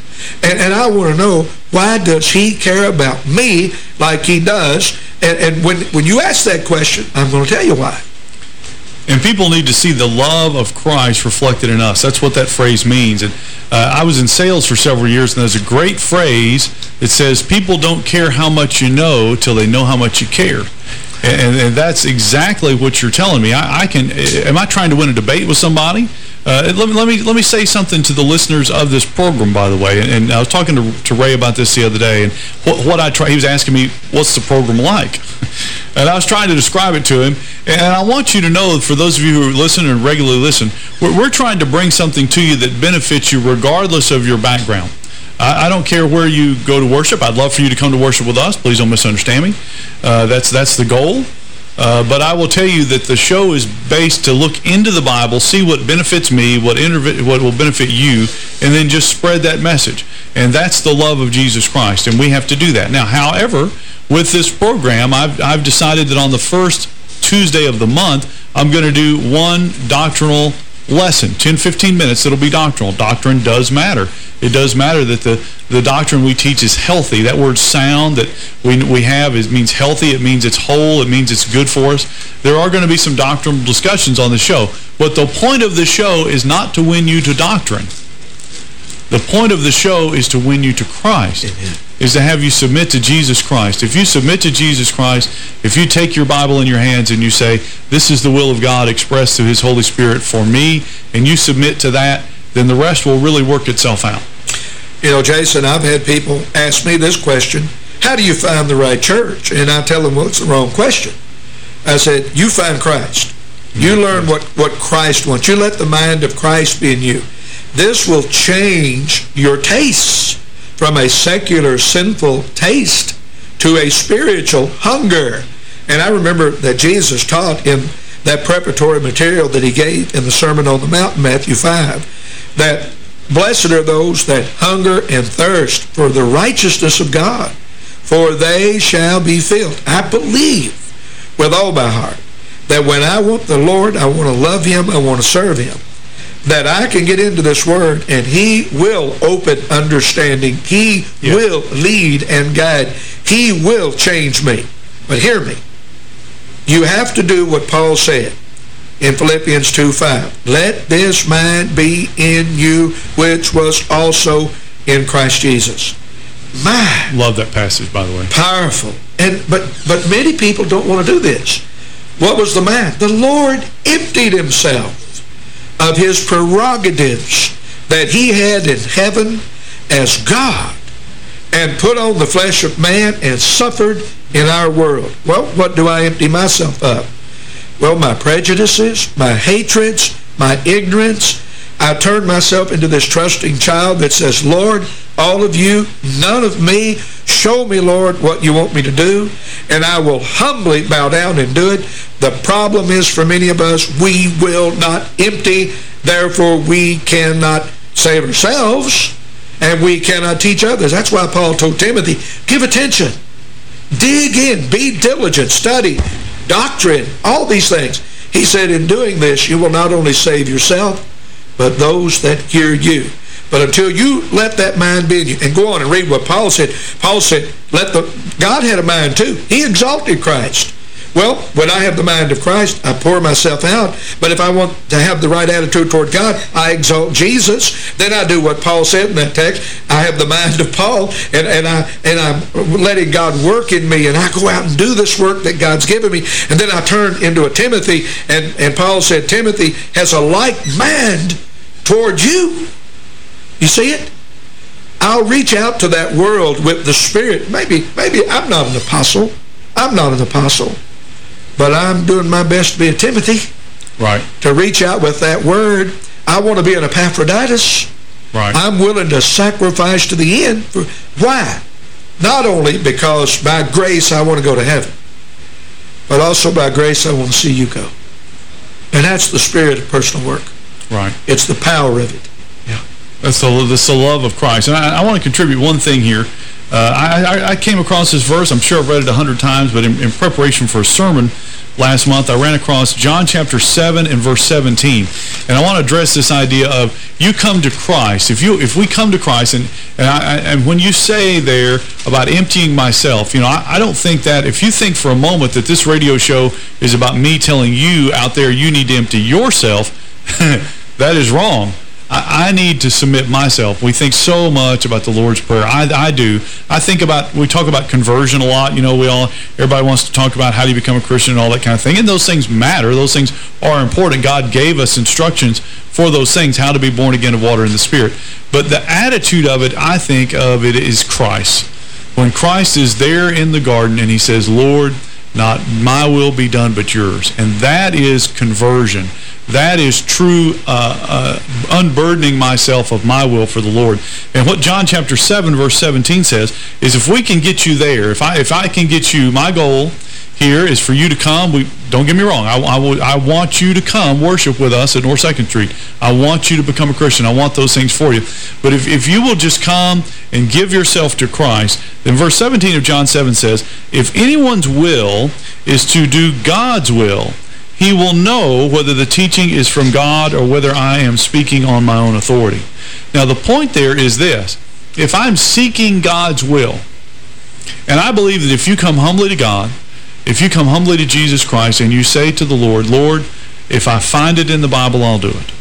And, and I want to know, why does he care about me like he does? And, and when, when you ask that question, I'm going to tell you why. And people need to see the love of Christ reflected in us. That's what that phrase means. And uh, I was in sales for several years, and there's a great phrase that says, people don't care how much you know till they know how much you care. And, and, that's exactly what you're telling me. I, I, can. Am I trying to win a debate with somebody? Uh, let, me, let me let me say something to the listeners of this program, by the way. And, and I was talking to, to, Ray about this the other day, and what, what I try. He was asking me, "What's the program like?" (laughs) and I was trying to describe it to him. And I want you to know, for those of you who listen and regularly listen, we're, we're trying to bring something to you that benefits you regardless of your background. I, don't care where you go to worship. I'd love for you to come to worship with us. Please don't misunderstand me. Uh, that's that's the goal. Uh, but I will tell you that the show is based to look into the Bible, see what benefits me, what what will benefit you, and then just spread that message. And that's the love of Jesus Christ, and we have to do that. Now, however, with this program, I've, I've decided that on the first Tuesday of the month, I'm going to do one doctrinal lesson, 10, 15 minutes, it'll be doctrinal. Doctrine does matter. It does matter that the, the doctrine we teach is healthy. That word sound that we, we have is, means healthy. It means it's whole. It means it's good for us. There are going to be some doctrinal discussions on the show. But the point of the show is not to win you to doctrine. The point of the show is to win you to Christ. Amen is to have you submit to Jesus Christ. If you submit to Jesus Christ, if you take your Bible in your hands and you say, this is the will of God expressed through his Holy Spirit for me, and you submit to that, then the rest will really work itself out. You know, Jason, I've had people ask me this question, how do you find the right church? And I tell them, well, it's the wrong question. I said, you find Christ. You mm-hmm. learn what, what Christ wants. You let the mind of Christ be in you. This will change your tastes from a secular sinful taste to a spiritual hunger. And I remember that Jesus taught in that preparatory material that he gave in the Sermon on the Mount, Matthew 5, that blessed are those that hunger and thirst for the righteousness of God, for they shall be filled. I believe with all my heart that when I want the Lord, I want to love him, I want to serve him, that I can get into this word and he will open understanding. He will lead and guide. He will change me. But hear me. You have to do what Paul said in Philippians 2.5. Let this mind be in you, which was also in Christ Jesus. My Love that passage, by the way. Powerful. And But, but many people don't want to do this. What was the mind? The Lord emptied himself of his prerogatives that he had in heaven as God and put on the flesh of man and suffered in our world. Well, what do I empty myself of? Well, my prejudices, my hatreds, my ignorance. I turn myself into this trusting child that says, Lord, all of you, none of me. Show me, Lord, what you want me to do, and I will humbly bow down and do it. The problem is for many of us, we will not empty, therefore we cannot save ourselves, and we cannot teach others. That's why Paul told Timothy, give attention, dig in, be diligent, study, doctrine, all these things. He said, in doing this, you will not only save yourself, but those that hear you. But until you let that mind be in you, and go on and read what Paul said, Paul said, let the God had a mind too. He exalted Christ. Well, when I have the mind of Christ, I pour myself out. But if I want to have the right attitude toward God, I exalt Jesus. Then I do what Paul said in that text. I have the mind of Paul, and, and, I, and I'm letting God work in me, and I go out and do this work that God's given me. And then I turn into a Timothy, and, and Paul said, Timothy has a like mind toward you. You see it? I'll reach out to that world with the Spirit. Maybe, maybe I'm not an apostle. I'm not an apostle. But I'm doing my best to be a Timothy. Right. To reach out with that word. I want to be an Epaphroditus. Right. I'm willing to sacrifice to the end. For, why? Not only because by grace I want to go to heaven, but also by grace I want to see you go. And that's the spirit of personal work. Right. It's the power of it. Yeah. That's the, that's the love of Christ. And I, I want to contribute one thing here. Uh, I, I, came across this verse. I'm sure I've read it a hundred times, but in, in, preparation for a sermon last month, I ran across John chapter 7 and verse 17. And I want to address this idea of you come to Christ. If you if we come to Christ, and and, I, and when you say there about emptying myself, you know, I, I don't think that, if you think for a moment that this radio show is about me telling you out there you need to empty yourself, (laughs) that is wrong. I, I, need to submit myself. We think so much about the Lord's Prayer. I, I do. I think about, we talk about conversion a lot. You know, we all, everybody wants to talk about how do you become a Christian and all that kind of thing. And those things matter. Those things are important. God gave us instructions for those things, how to be born again of water and the Spirit. But the attitude of it, I think of it is Christ. When Christ is there in the garden and he says, Lord, not my will be done but yours. And that is conversion. That is true uh, uh, unburdening myself of my will for the Lord. And what John chapter 7 verse 17 says is if we can get you there, if I if I can get you, my goal here is for you to come. We Don't get me wrong. I, I, I want you to come worship with us at North 2nd Street. I want you to become a Christian. I want those things for you. But if, if you will just come and give yourself to Christ, then verse 17 of John 7 says, If anyone's will is to do God's will, he will know whether the teaching is from God or whether I am speaking on my own authority. Now, the point there is this. If I'm seeking God's will, and I believe that if you come humbly to God, if you come humbly to Jesus Christ and you say to the Lord, Lord, if I find it in the Bible, I'll do it.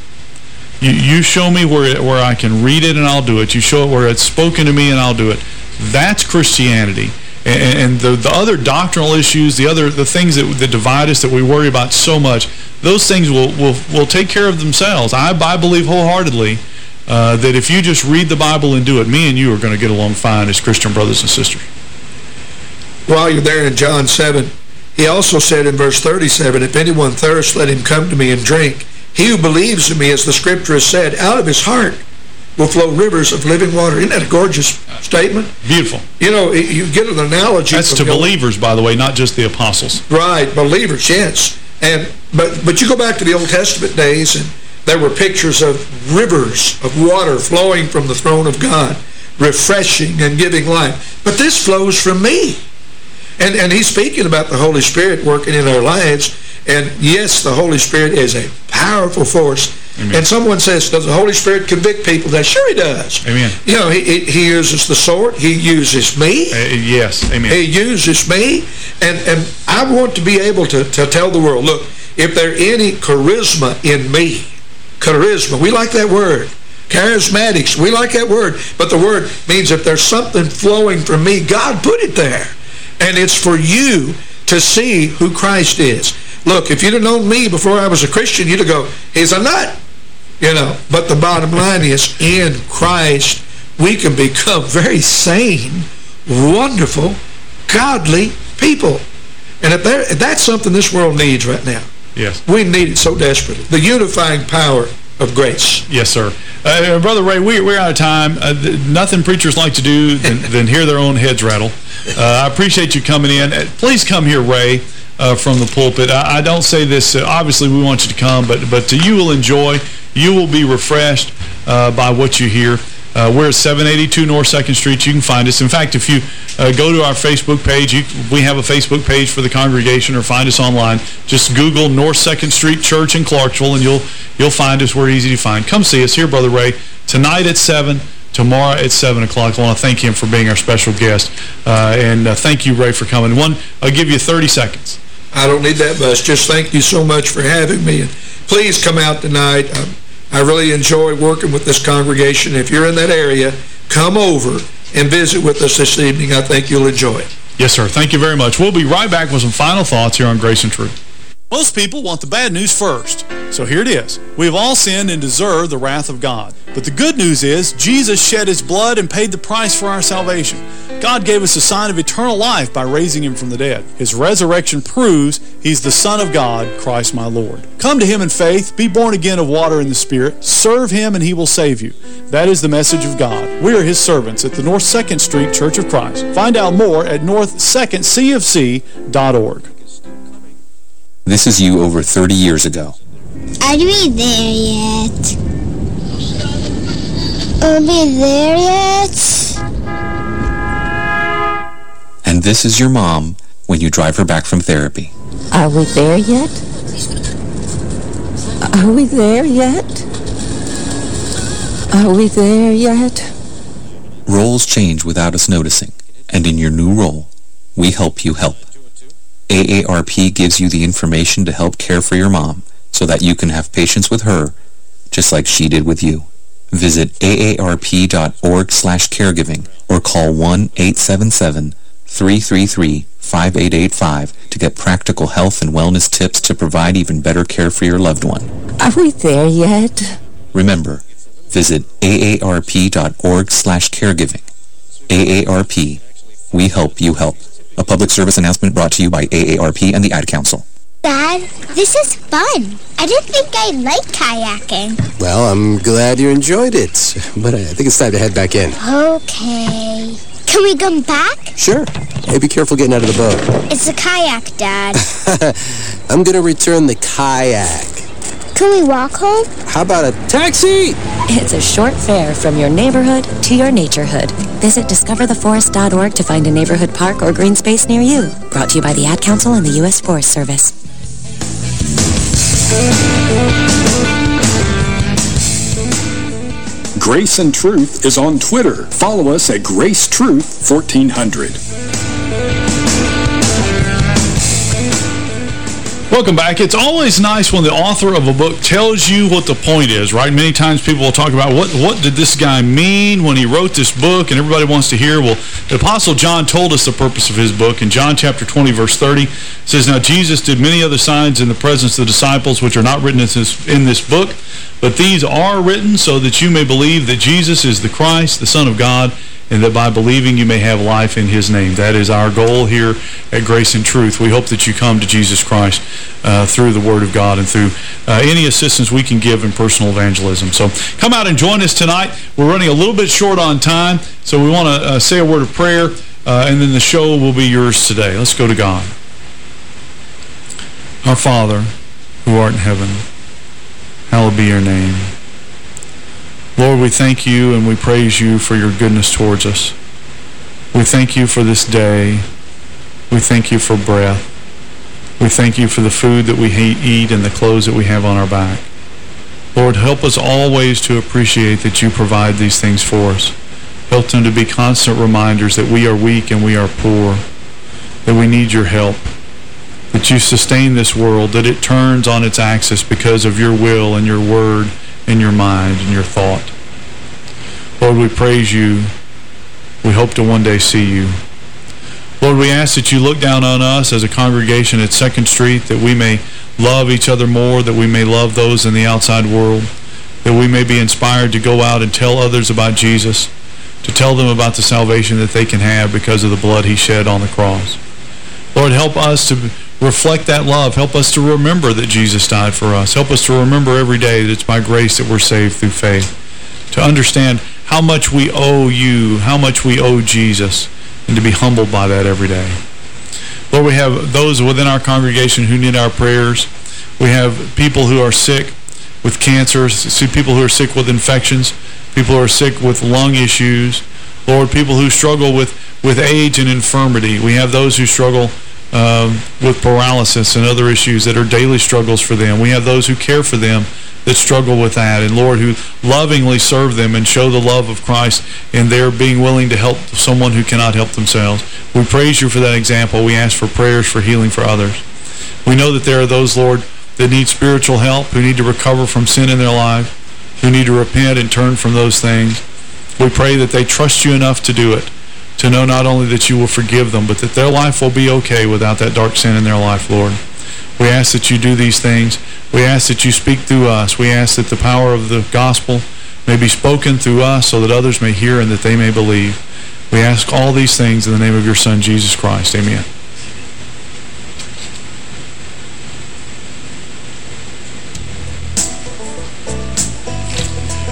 You, you show me where, it, where I can read it and I'll do it. You show it where it's spoken to me and I'll do it. That's Christianity. And, and the, the other doctrinal issues, the other the things that, that divide us that we worry about so much, those things will, will, will take care of themselves. I, I believe wholeheartedly uh, that if you just read the Bible and do it, me and you are going to get along fine as Christian brothers and sisters while you're there in John 7, he also said in verse 37, If anyone thirsts, let him come to me and drink. He who believes in me, as the scripture has said, out of his heart will flow rivers of living water. Isn't that a gorgeous statement? Beautiful. You know, you get an analogy. That's to believers, by the way, not just the apostles. Right, believers, yes. And but but you go back to the Old Testament days, and there were pictures of rivers of water flowing from the throne of God, refreshing and giving life. But this flows from me. And, and he's speaking about the Holy Spirit working in our lives. And yes, the Holy Spirit is a powerful force. Amen. And someone says, does the Holy Spirit convict people? That sure he does. Amen. You know, he, he uses the sword. He uses me. Uh, yes. Amen. He uses me. And, and I want to be able to, to tell the world, look, if there any charisma in me, charisma, we like that word. Charismatics, we like that word. But the word means if there's something flowing from me, God put it there. And it's for you to see who Christ is. Look, if you'd have known me before I was a Christian, you'd have go, he's a nut. You know, but the bottom line is, in Christ, we can become very sane, wonderful, godly people. And if, if that's something this world needs right now, yes, we need it so desperately. The unifying power of grace. Yes, sir. Uh, Brother Ray, we, we're out of time. Uh, nothing preachers like to do than, (laughs) than hear their own heads rattle. Uh, I appreciate you coming in. Uh, please come here, Ray, uh, from the pulpit. I, I don't say this, uh, obviously we want you to come, but, but you will enjoy, you will be refreshed by what you hear. Uh, we're at 782 North 2nd Street. You can find us. In fact, if you uh, go to our Facebook page, you, we have a Facebook page for the congregation or find us online. Just Google North 2nd Street Church in Clarksville and you'll you'll find us. We're easy to find. Come see us here, Brother Ray, tonight at 7, tomorrow at 7 o'clock. I want to thank him for being our special guest. Uh, and uh, thank you, Ray, for coming. One, I'll give you 30 seconds. I don't need that much. Just thank you so much for having me. And please come out tonight. Um, I really enjoy working with this congregation. If you're in that area, come over and visit with us this evening. I think you'll enjoy it. Yes, sir. Thank you very much. We'll be right back with some final thoughts here on Grace and Truth. Most people want the bad news first. So here it is. We have all sinned and deserve the wrath of God. But the good news is Jesus shed his blood and paid the price for our salvation. God gave us a sign of eternal life by raising him from the dead. His resurrection proves he's the Son of God, Christ my Lord. Come to him in faith, be born again of water and the Spirit, serve him and he will save you. That is the message of God. We are his servants at the North 2nd Street Church of Christ. Find out more at north2ndcofc.org. This is you over 30 years ago. Are we there yet? Are we there yet? And this is your mom when you drive her back from therapy. Are we there yet? Are we there yet? Are we there yet? Roles change without us noticing, and in your new role, we help you help. AARP gives you the information to help care for your mom so that you can have patience with her just like she did with you. Visit aarp.org slash caregiving or call 1-877-333-5885 to get practical health and wellness tips to provide even better care for your loved one. Are we there yet? Remember, visit aarp.org slash caregiving. AARP. We help you help. A public service announcement brought to you by AARP and the Ad Council. Dad, this is fun. I didn't think I liked kayaking. Well, I'm glad you enjoyed it, (laughs) but I think it's time to head back in. Okay. Can we come back? Sure. Hey, be careful getting out of the boat. It's a kayak, Dad. (laughs) I'm going to return the kayak. Can we walk home? How about a taxi? It's a short fare from your neighborhood to your naturehood. Visit discovertheforest.org to find a neighborhood park or green space near you. Brought to you by the Ad Council and the U.S. Forest Service. Grace and Truth is on Twitter. Follow us at Grace Truth 1400. Welcome back. It's always nice when the author of a book tells you what the point is, right? Many times people will talk about what what did this guy mean when he wrote this book, and everybody wants to hear. Well, the Apostle John told us the purpose of his book. In John chapter 20, verse 30, says, Now Jesus did many other signs in the presence of the disciples, which are not written in this, in this book, but these are written so that you may believe that Jesus is the Christ, the Son of God, and that by believing you may have life in his name. That is our goal here at Grace and Truth. We hope that you come to Jesus Christ uh, through the Word of God and through uh, any assistance we can give in personal evangelism. So come out and join us tonight. We're running a little bit short on time, so we want to uh, say a word of prayer, uh, and then the show will be yours today. Let's go to God. Our Father, who art in heaven, hallowed be your name. Lord, we thank you and we praise you for your goodness towards us. We thank you for this day. We thank you for breath. We thank you for the food that we eat and the clothes that we have on our back. Lord, help us always to appreciate that you provide these things for us. Help them to be constant reminders that we are weak and we are poor, that we need your help, that you sustain this world, that it turns on its axis because of your will and your word in your mind and your thought. Lord, we praise you. We hope to one day see you. Lord, we ask that you look down on us as a congregation at 2nd Street, that we may love each other more, that we may love those in the outside world, that we may be inspired to go out and tell others about Jesus, to tell them about the salvation that they can have because of the blood he shed on the cross. Lord, help us to reflect that love. Help us to remember that Jesus died for us. Help us to remember every day that it's by grace that we're saved through faith. To understand how much we owe you, how much we owe Jesus, and to be humbled by that every day. Lord, we have those within our congregation who need our prayers. We have people who are sick with cancer, people who are sick with infections, people who are sick with lung issues. Lord, people who struggle with, with age and infirmity. We have those who struggle um, with paralysis and other issues that are daily struggles for them. We have those who care for them that struggle with that. And Lord, who lovingly serve them and show the love of Christ in their being willing to help someone who cannot help themselves. We praise you for that example. We ask for prayers for healing for others. We know that there are those, Lord, that need spiritual help, who need to recover from sin in their life, who need to repent and turn from those things. We pray that they trust you enough to do it to know not only that you will forgive them, but that their life will be okay without that dark sin in their life, Lord. We ask that you do these things. We ask that you speak through us. We ask that the power of the gospel may be spoken through us so that others may hear and that they may believe. We ask all these things in the name of your Son, Jesus Christ. Amen.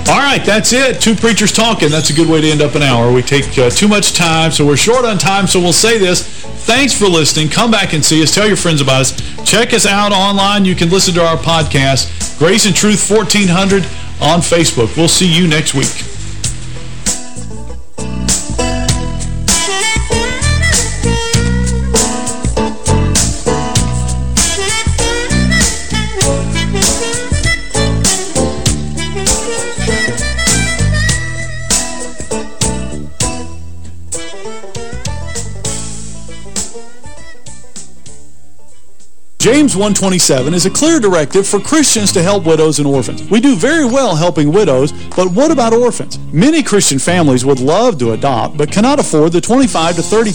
All right, that's it. Two preachers talking. That's a good way to end up an hour. We take uh, too much time, so we're short on time, so we'll say this. Thanks for listening. Come back and see us. Tell your friends about us. Check us out online. You can listen to our podcast, Grace and Truth 1400 on Facebook. We'll see you next week. James 127 is a clear directive for Christians to help widows and orphans. We do very well helping widows, but what about orphans? Many Christian families would love to adopt, but cannot afford the 25 to 30,000